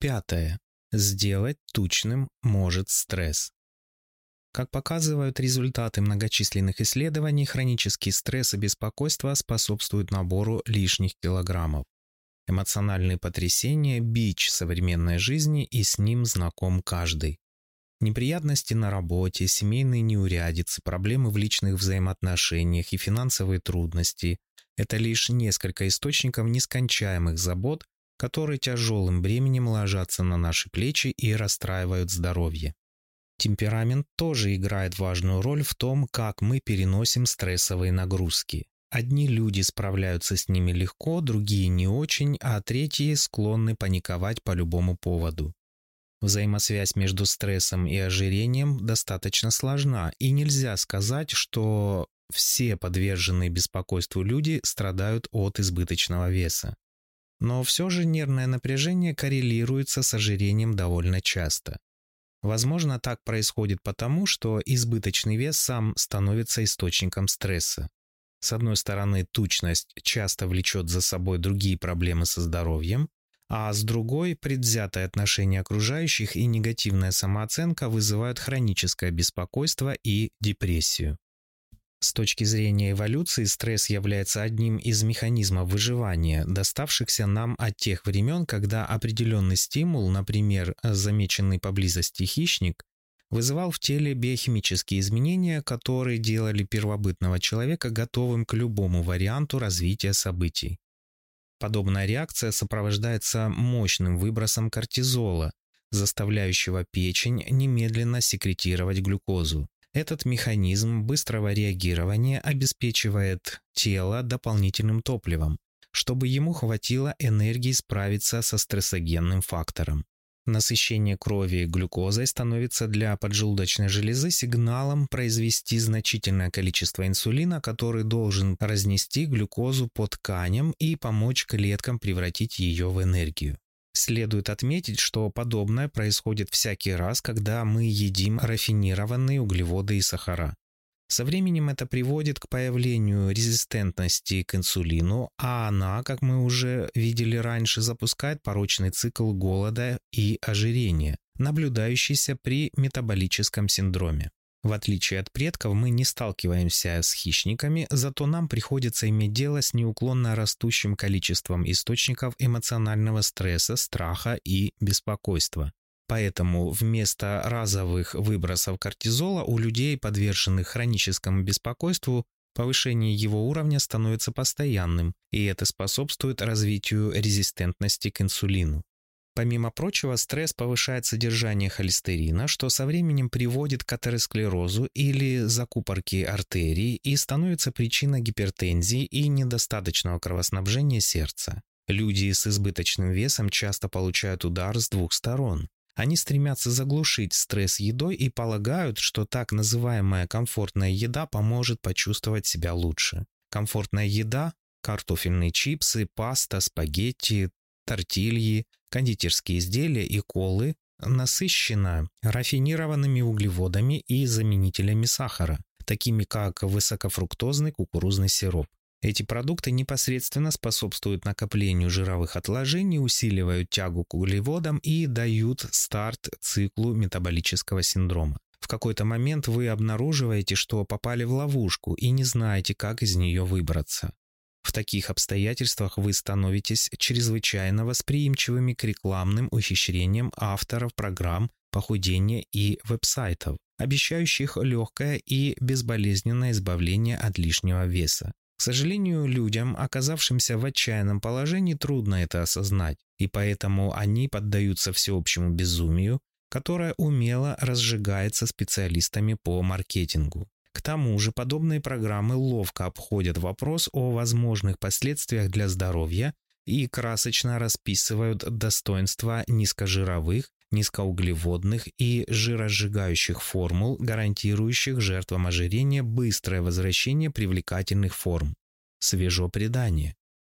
Пятое. Сделать тучным может стресс. Как показывают результаты многочисленных исследований, хронический стресс и беспокойство способствуют набору лишних килограммов. Эмоциональные потрясения – бич современной жизни и с ним знаком каждый. Неприятности на работе, семейные неурядицы, проблемы в личных взаимоотношениях и финансовые трудности – это лишь несколько источников нескончаемых забот, которые тяжелым бременем ложатся на наши плечи и расстраивают здоровье. Темперамент тоже играет важную роль в том, как мы переносим стрессовые нагрузки. Одни люди справляются с ними легко, другие не очень, а третьи склонны паниковать по любому поводу. Взаимосвязь между стрессом и ожирением достаточно сложна, и нельзя сказать, что все подверженные беспокойству люди страдают от избыточного веса. Но все же нервное напряжение коррелируется с ожирением довольно часто. Возможно, так происходит потому, что избыточный вес сам становится источником стресса. С одной стороны, тучность часто влечет за собой другие проблемы со здоровьем, а с другой – предвзятое отношение окружающих и негативная самооценка вызывают хроническое беспокойство и депрессию. С точки зрения эволюции, стресс является одним из механизмов выживания, доставшихся нам от тех времен, когда определенный стимул, например, замеченный поблизости хищник, вызывал в теле биохимические изменения, которые делали первобытного человека готовым к любому варианту развития событий. Подобная реакция сопровождается мощным выбросом кортизола, заставляющего печень немедленно секретировать глюкозу. Этот механизм быстрого реагирования обеспечивает тело дополнительным топливом, чтобы ему хватило энергии справиться со стрессогенным фактором. Насыщение крови глюкозой становится для поджелудочной железы сигналом произвести значительное количество инсулина, который должен разнести глюкозу по тканям и помочь клеткам превратить ее в энергию. Следует отметить, что подобное происходит всякий раз, когда мы едим рафинированные углеводы и сахара. Со временем это приводит к появлению резистентности к инсулину, а она, как мы уже видели раньше, запускает порочный цикл голода и ожирения, наблюдающийся при метаболическом синдроме. В отличие от предков, мы не сталкиваемся с хищниками, зато нам приходится иметь дело с неуклонно растущим количеством источников эмоционального стресса, страха и беспокойства. Поэтому вместо разовых выбросов кортизола у людей, подверженных хроническому беспокойству, повышение его уровня становится постоянным, и это способствует развитию резистентности к инсулину. Помимо прочего, стресс повышает содержание холестерина, что со временем приводит к атеросклерозу или закупорке артерий и становится причиной гипертензии и недостаточного кровоснабжения сердца. Люди с избыточным весом часто получают удар с двух сторон. Они стремятся заглушить стресс едой и полагают, что так называемая комфортная еда поможет почувствовать себя лучше. Комфортная еда – картофельные чипсы, паста, спагетти, тортильи, кондитерские изделия и колы насыщена рафинированными углеводами и заменителями сахара, такими как высокофруктозный кукурузный сироп. Эти продукты непосредственно способствуют накоплению жировых отложений, усиливают тягу к углеводам и дают старт циклу метаболического синдрома. В какой-то момент вы обнаруживаете, что попали в ловушку и не знаете, как из нее выбраться. В таких обстоятельствах вы становитесь чрезвычайно восприимчивыми к рекламным ухищрениям авторов программ похудения и веб-сайтов, обещающих легкое и безболезненное избавление от лишнего веса. К сожалению, людям, оказавшимся в отчаянном положении, трудно это осознать, и поэтому они поддаются всеобщему безумию, которое умело разжигается специалистами по маркетингу. К тому же подобные программы ловко обходят вопрос о возможных последствиях для здоровья и красочно расписывают достоинства низкожировых, низкоуглеводных и жиросжигающих формул, гарантирующих жертвам ожирения быстрое возвращение привлекательных форм. Свежо предание.